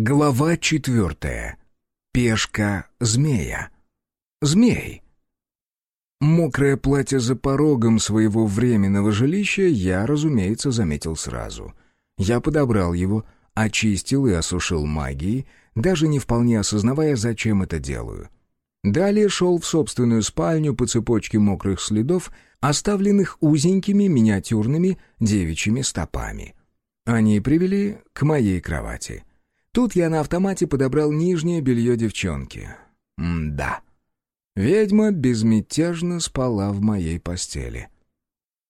Глава четвертая. Пешка-змея. Змей. Мокрое платье за порогом своего временного жилища я, разумеется, заметил сразу. Я подобрал его, очистил и осушил магией, даже не вполне осознавая, зачем это делаю. Далее шел в собственную спальню по цепочке мокрых следов, оставленных узенькими миниатюрными девичьими стопами. Они привели к моей кровати. Тут я на автомате подобрал нижнее белье девчонки. М-да. Ведьма безмятежно спала в моей постели.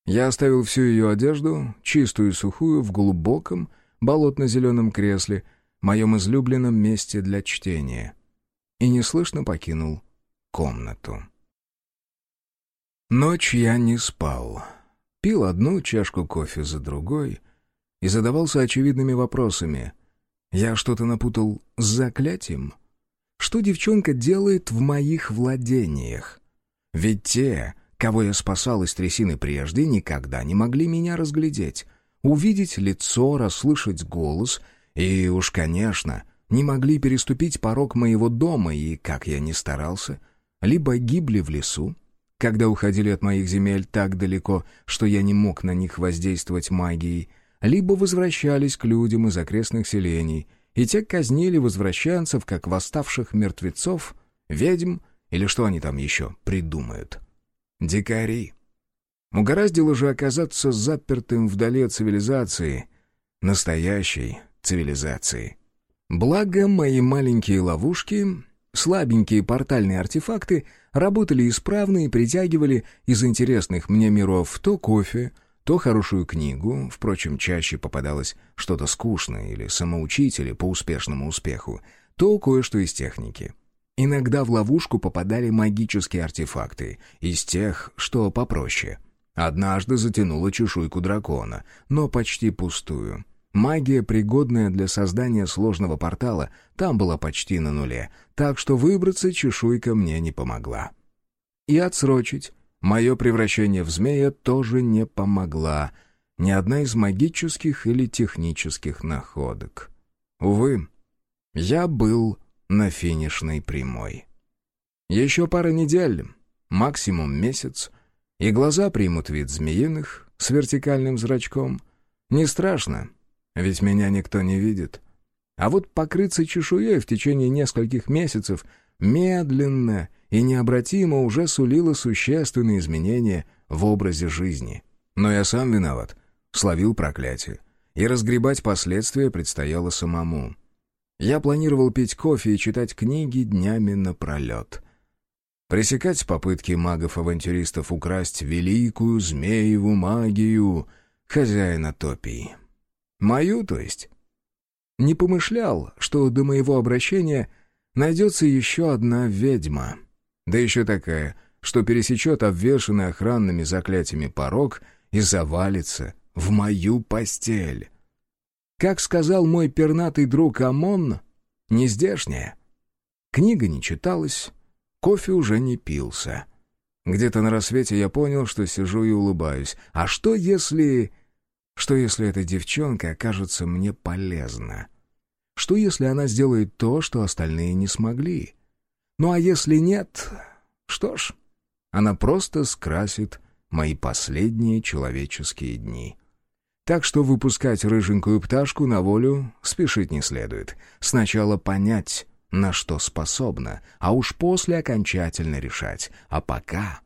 Я оставил всю ее одежду, чистую и сухую, в глубоком, болотно-зеленом кресле, моем излюбленном месте для чтения, и неслышно покинул комнату. Ночь я не спал. Пил одну чашку кофе за другой и задавался очевидными вопросами. Я что-то напутал с заклятием? Что девчонка делает в моих владениях? Ведь те, кого я спасал из трясины прежде, никогда не могли меня разглядеть. Увидеть лицо, расслышать голос и, уж, конечно, не могли переступить порог моего дома и, как я ни старался, либо гибли в лесу, когда уходили от моих земель так далеко, что я не мог на них воздействовать магией, либо возвращались к людям из окрестных селений, и те казнили возвращенцев, как восставших мертвецов, ведьм или что они там еще придумают. Дикари. Угораздило же оказаться запертым вдали от цивилизации, настоящей цивилизации. Благо, мои маленькие ловушки, слабенькие портальные артефакты работали исправно и притягивали из интересных мне миров то кофе, то хорошую книгу, впрочем, чаще попадалось что-то скучное или самоучители по успешному успеху, то кое-что из техники. Иногда в ловушку попадали магические артефакты, из тех, что попроще. Однажды затянула чешуйку дракона, но почти пустую. Магия, пригодная для создания сложного портала, там была почти на нуле, так что выбраться чешуйка мне не помогла. И отсрочить Мое превращение в змея тоже не помогла. Ни одна из магических или технических находок. Увы, я был на финишной прямой. Еще пара недель, максимум месяц, и глаза примут вид змеиных с вертикальным зрачком. Не страшно, ведь меня никто не видит. А вот покрыться чешуей в течение нескольких месяцев медленно и необратимо уже сулило существенные изменения в образе жизни. Но я сам виноват, словил проклятие, и разгребать последствия предстояло самому. Я планировал пить кофе и читать книги днями напролет. Пресекать попытки магов-авантюристов украсть великую змееву магию хозяина топии. Мою, то есть. Не помышлял, что до моего обращения найдется еще одна ведьма — да еще такая, что пересечет обвешанный охранными заклятиями порог и завалится в мою постель. Как сказал мой пернатый друг Амон, не здешняя. Книга не читалась, кофе уже не пился. Где-то на рассвете я понял, что сижу и улыбаюсь. А что если... Что если эта девчонка окажется мне полезна? Что если она сделает то, что остальные не смогли? Ну а если нет, что ж, она просто скрасит мои последние человеческие дни. Так что выпускать рыженькую пташку на волю спешить не следует. Сначала понять, на что способна, а уж после окончательно решать. А пока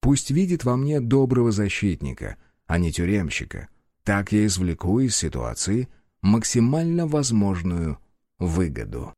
пусть видит во мне доброго защитника, а не тюремщика. Так я извлеку из ситуации максимально возможную выгоду.